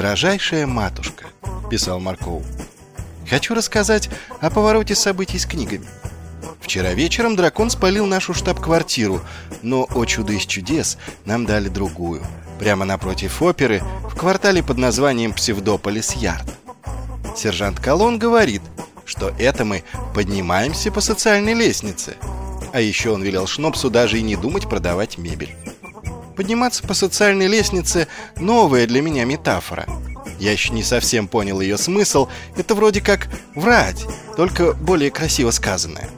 «Дорожайшая матушка», — писал Марков, — «хочу рассказать о повороте событий с книгами. Вчера вечером дракон спалил нашу штаб-квартиру, но, о чудо из чудес, нам дали другую, прямо напротив оперы, в квартале под названием Псевдополис-Ярд. Сержант Колон говорит, что это мы поднимаемся по социальной лестнице. А еще он велел Шнопсу даже и не думать продавать мебель. Подниматься по социальной лестнице – новая для меня метафора. Я еще не совсем понял ее смысл. Это вроде как врать, только более красиво сказанное.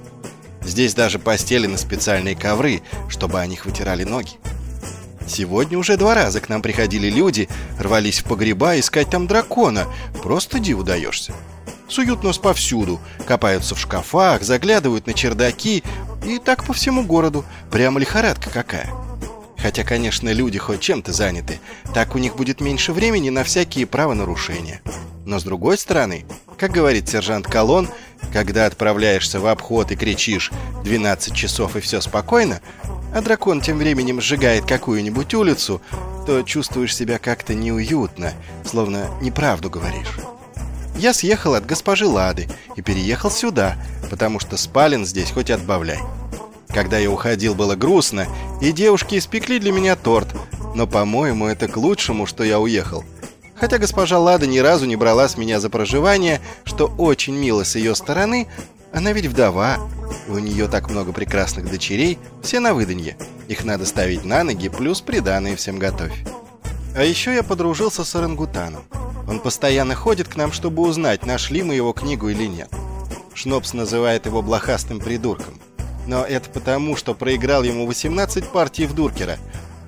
Здесь даже постелены специальные ковры, чтобы о них вытирали ноги. Сегодня уже два раза к нам приходили люди, рвались в погреба искать там дракона. Просто диву даешься. Суют нос повсюду, копаются в шкафах, заглядывают на чердаки и так по всему городу. Прямо лихорадка какая. Хотя, конечно, люди хоть чем-то заняты, так у них будет меньше времени на всякие правонарушения. Но с другой стороны, как говорит сержант Колон, когда отправляешься в обход и кричишь «12 часов и все спокойно», а дракон тем временем сжигает какую-нибудь улицу, то чувствуешь себя как-то неуютно, словно неправду говоришь. Я съехал от госпожи Лады и переехал сюда, потому что спален здесь хоть отбавляй. Когда я уходил, было грустно, и девушки испекли для меня торт, но, по-моему, это к лучшему, что я уехал. Хотя госпожа Лада ни разу не брала с меня за проживание, что очень мило с ее стороны, она ведь вдова, у нее так много прекрасных дочерей, все на выданье. Их надо ставить на ноги, плюс приданные всем готовь. А еще я подружился с орангутаном. Он постоянно ходит к нам, чтобы узнать, нашли мы его книгу или нет. Шнопс называет его блохастым придурком. Но это потому, что проиграл ему 18 партий в Дуркера.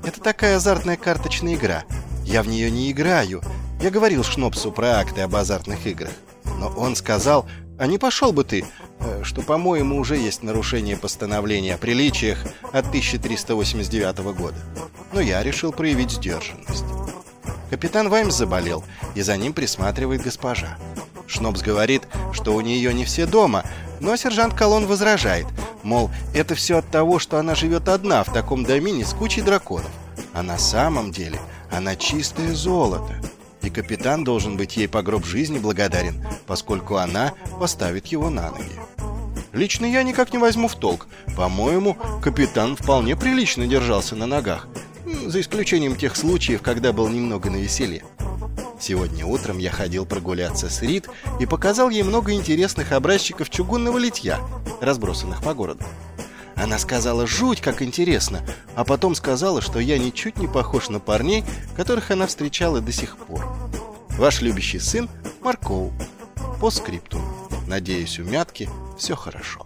Это такая азартная карточная игра. Я в нее не играю. Я говорил Шнопсу про акты об азартных играх. Но он сказал, а не пошел бы ты, э, что, по-моему, уже есть нарушение постановления о приличиях от 1389 года. Но я решил проявить сдержанность. Капитан Ваймс заболел, и за ним присматривает госпожа. Шнобс говорит, что у нее не все дома, но сержант Колон возражает, мол, это все от того, что она живет одна в таком домине с кучей драконов. А на самом деле она чистое золото. И капитан должен быть ей по гроб жизни благодарен, поскольку она поставит его на ноги. Лично я никак не возьму в толк. По-моему, капитан вполне прилично держался на ногах за исключением тех случаев, когда был немного на веселе. Сегодня утром я ходил прогуляться с Рид и показал ей много интересных образчиков чугунного литья, разбросанных по городу. Она сказала «жуть, как интересно», а потом сказала, что я ничуть не похож на парней, которых она встречала до сих пор. Ваш любящий сын Марков. По скрипту. Надеюсь, у Мятки все хорошо.